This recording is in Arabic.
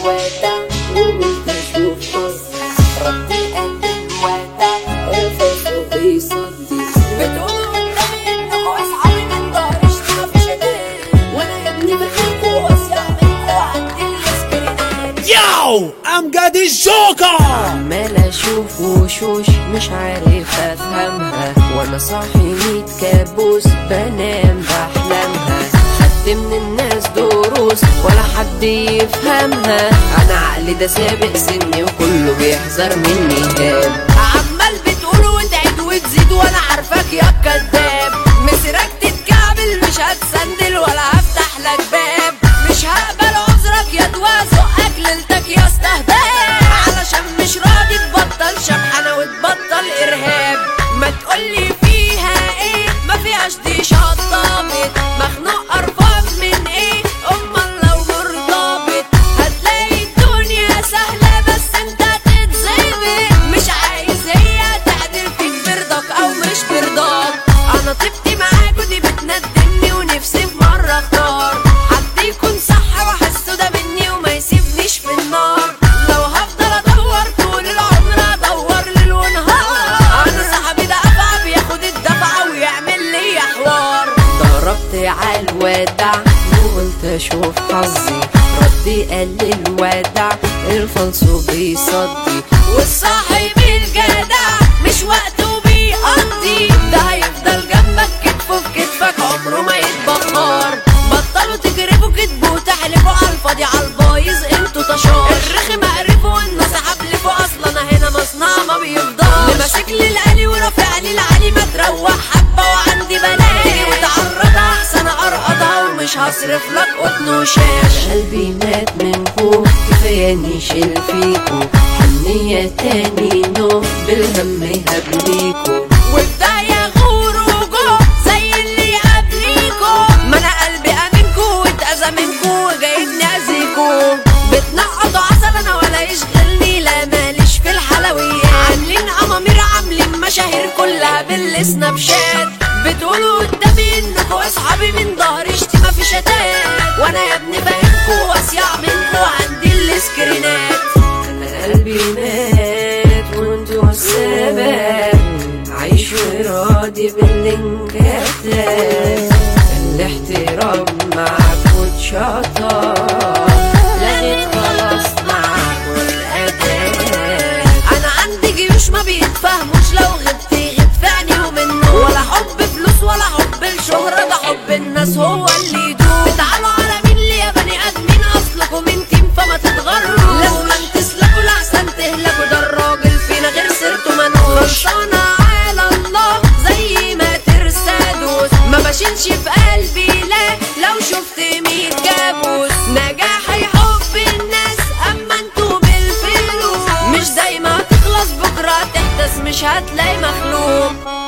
الودع وقلت أشوف قصة ردي قال الودع الفصل بيصدي بتقولوا قدامي انكوا اصحابي اشترى في شتات وأنا يا ابني بخيركوا واصيع منكوا عندي الاسكرينات Yo, I'm Gaddy Joker! عمال أشوف وشوش مش عارف افهمها وأنا صاحي ميت كابوس بنام بحلمها خدت من الناس دروس ولا حد يفهمها. أنا عقلي ده سابق سني وكله بيحذر مني. هاب طبتي معاك ودي بتندمني ونفسي في مرة اختار. حد يكون صح واحسه ده مني وما يسيبنيش في النار. لو هفضل أدور طول العمر أدور ليل ونهار أنا صاحبي ده افعى بياخد الدفعة ويعمل لي حوار ضربت على الودع وقلت أشوف حظي. ردي قال الودع الفلسو بيصدي. والصاحب تروح حبة وعندي بلاقي وتعرضها أحسن ارقدها ومش هصرف لك قطن وشاش. قلبي مات منكو كفاية نشيل فيكو. حنية تاني نوم بالهم يهبليكو كلها بالسناب شات. بتقولوا قدامي انكوا أصحابي من ظهري شتيمة في شتات. وأنا يا ابني فاهمكوا وأصيع منكوا عندي السكرينات. أنا قلبي مات وأنتوا السبب عايش وراضي بالانكتاب الاحترام معاك واتشطر بشيلش في قلبي لا لو شفت ميت كابوس نجاحي حب الناس أما أنتوا بالفلوس. مش زي ما تخلص بكرة تحدث مش هتلاقي مخلوق.